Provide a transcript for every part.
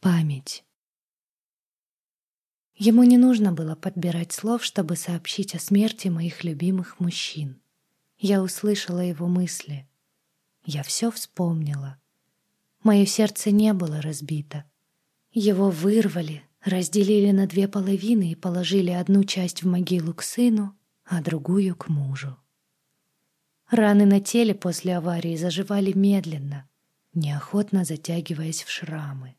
Память. Ему не нужно было подбирать слов, чтобы сообщить о смерти моих любимых мужчин. Я услышала его мысли. Я все вспомнила. Мое сердце не было разбито. Его вырвали, разделили на две половины и положили одну часть в могилу к сыну, а другую к мужу. Раны на теле после аварии заживали медленно, неохотно затягиваясь в шрамы.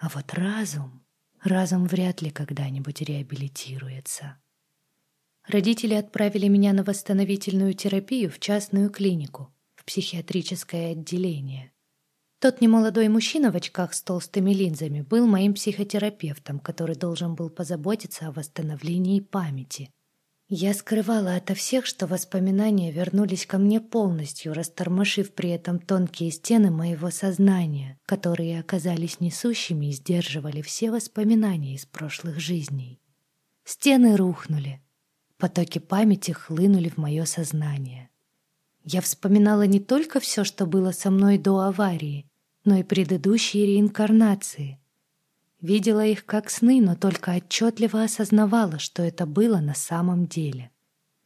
А вот разум, разум вряд ли когда-нибудь реабилитируется. Родители отправили меня на восстановительную терапию в частную клинику, в психиатрическое отделение. Тот немолодой мужчина в очках с толстыми линзами был моим психотерапевтом, который должен был позаботиться о восстановлении памяти. Я скрывала ото всех, что воспоминания вернулись ко мне полностью, растормошив при этом тонкие стены моего сознания, которые оказались несущими и сдерживали все воспоминания из прошлых жизней. Стены рухнули. Потоки памяти хлынули в мое сознание. Я вспоминала не только все, что было со мной до аварии, но и предыдущие реинкарнации — Видела их как сны, но только отчетливо осознавала, что это было на самом деле.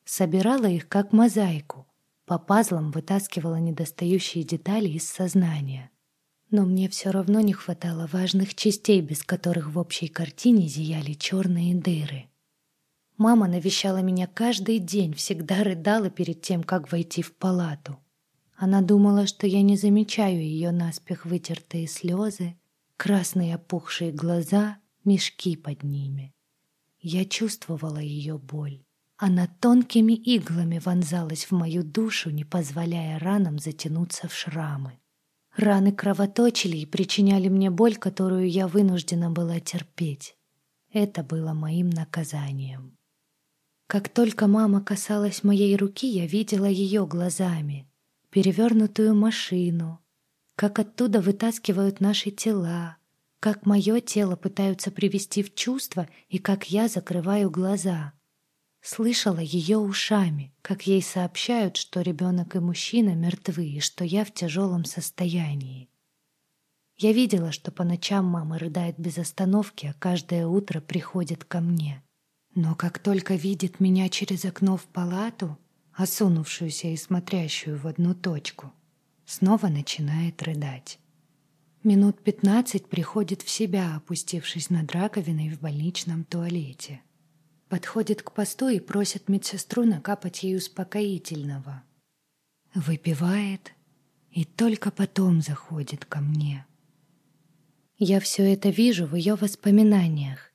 Собирала их как мозаику, по пазлам вытаскивала недостающие детали из сознания. Но мне все равно не хватало важных частей, без которых в общей картине зияли черные дыры. Мама навещала меня каждый день, всегда рыдала перед тем, как войти в палату. Она думала, что я не замечаю ее наспех вытертые слезы, красные опухшие глаза, мешки под ними. Я чувствовала ее боль. Она тонкими иглами вонзалась в мою душу, не позволяя ранам затянуться в шрамы. Раны кровоточили и причиняли мне боль, которую я вынуждена была терпеть. Это было моим наказанием. Как только мама касалась моей руки, я видела ее глазами, перевернутую машину, как оттуда вытаскивают наши тела, как мое тело пытаются привести в чувство и как я закрываю глаза. Слышала ее ушами, как ей сообщают, что ребенок и мужчина мертвы и что я в тяжелом состоянии. Я видела, что по ночам мама рыдает без остановки, а каждое утро приходит ко мне. Но как только видит меня через окно в палату, осунувшуюся и смотрящую в одну точку, снова начинает рыдать. Минут пятнадцать приходит в себя, опустившись над раковиной в больничном туалете. Подходит к посту и просит медсестру накапать ей успокоительного. Выпивает и только потом заходит ко мне. Я все это вижу в ее воспоминаниях.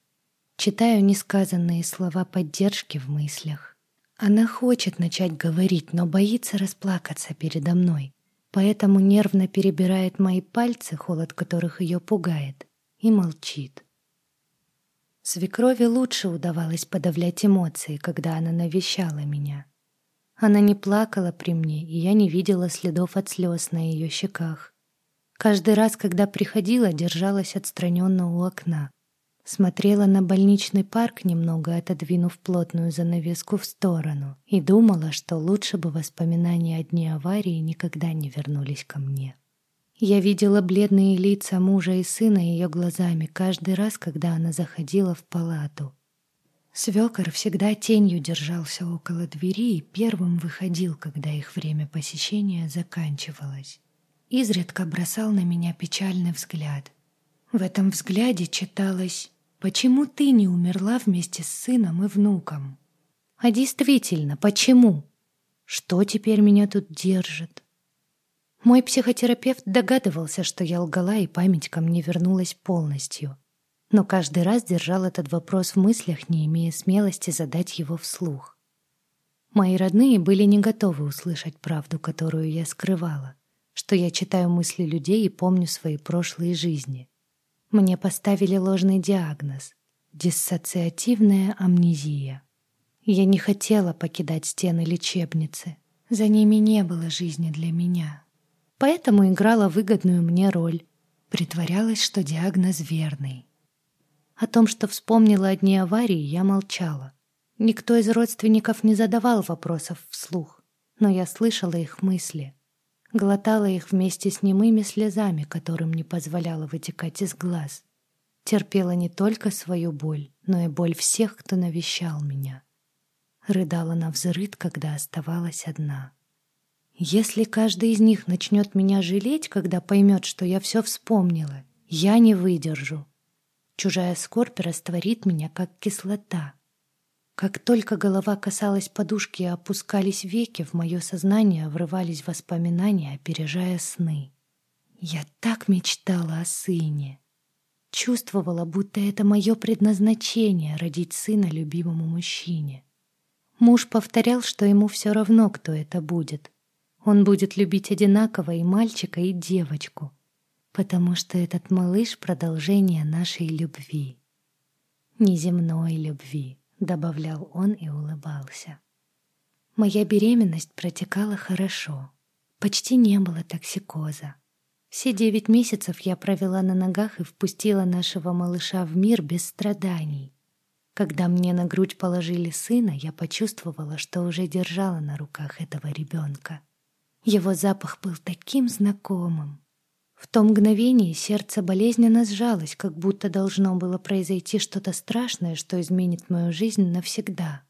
Читаю несказанные слова поддержки в мыслях. Она хочет начать говорить, но боится расплакаться передо мной поэтому нервно перебирает мои пальцы, холод которых ее пугает, и молчит. Свекрови лучше удавалось подавлять эмоции, когда она навещала меня. Она не плакала при мне, и я не видела следов от слез на ее щеках. Каждый раз, когда приходила, держалась отстраненно у окна. Смотрела на больничный парк, немного отодвинув плотную занавеску в сторону, и думала, что лучше бы воспоминания о дне аварии никогда не вернулись ко мне. Я видела бледные лица мужа и сына ее глазами каждый раз, когда она заходила в палату. Свекор всегда тенью держался около двери и первым выходил, когда их время посещения заканчивалось. Изредка бросал на меня печальный взгляд. В этом взгляде читалось Почему ты не умерла вместе с сыном и внуком? А действительно, почему? Что теперь меня тут держит? Мой психотерапевт догадывался, что я лгала, и память ко мне вернулась полностью. Но каждый раз держал этот вопрос в мыслях, не имея смелости задать его вслух. Мои родные были не готовы услышать правду, которую я скрывала, что я читаю мысли людей и помню свои прошлые жизни. Мне поставили ложный диагноз — диссоциативная амнезия. Я не хотела покидать стены лечебницы. За ними не было жизни для меня. Поэтому играла выгодную мне роль. Притворялась, что диагноз верный. О том, что вспомнила одни аварии, я молчала. Никто из родственников не задавал вопросов вслух, но я слышала их мысли глотала их вместе с немыми слезами, которым не позволяла вытекать из глаз. терпела не только свою боль, но и боль всех, кто навещал меня. Рыдала на взрыд, когда оставалась одна. Если каждый из них начнет меня жалеть, когда поймет, что я все вспомнила, я не выдержу. Чужая скорбь растворит меня, как кислота. Как только голова касалась подушки и опускались веки, в мое сознание врывались воспоминания, опережая сны. Я так мечтала о сыне. Чувствовала, будто это мое предназначение — родить сына любимому мужчине. Муж повторял, что ему все равно, кто это будет. Он будет любить одинаково и мальчика, и девочку, потому что этот малыш — продолжение нашей любви. Неземной любви, — добавлял он и улыбался. Моя беременность протекала хорошо. Почти не было токсикоза. Все девять месяцев я провела на ногах и впустила нашего малыша в мир без страданий. Когда мне на грудь положили сына, я почувствовала, что уже держала на руках этого ребенка. Его запах был таким знакомым. В то мгновение сердце болезненно сжалось, как будто должно было произойти что-то страшное, что изменит мою жизнь навсегда.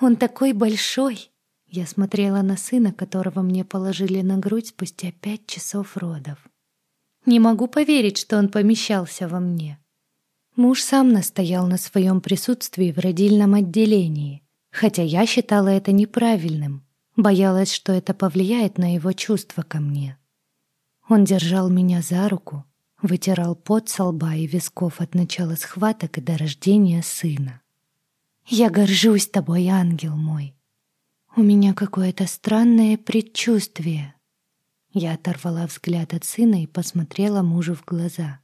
«Он такой большой!» Я смотрела на сына, которого мне положили на грудь спустя пять часов родов. Не могу поверить, что он помещался во мне. Муж сам настоял на своем присутствии в родильном отделении, хотя я считала это неправильным, боялась, что это повлияет на его чувства ко мне. Он держал меня за руку, вытирал пот со лба и висков от начала схваток и до рождения сына. «Я горжусь тобой, ангел мой. У меня какое-то странное предчувствие». Я оторвала взгляд от сына и посмотрела мужу в глаза.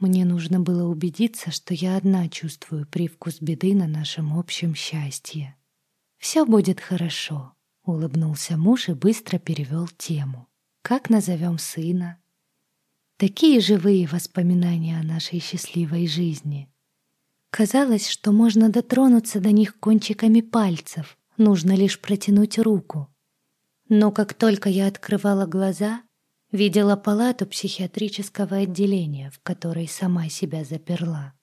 Мне нужно было убедиться, что я одна чувствую привкус беды на нашем общем счастье. «Все будет хорошо», — улыбнулся муж и быстро перевел тему. Как назовем сына? Такие живые воспоминания о нашей счастливой жизни. Казалось, что можно дотронуться до них кончиками пальцев, нужно лишь протянуть руку. Но как только я открывала глаза, видела палату психиатрического отделения, в которой сама себя заперла.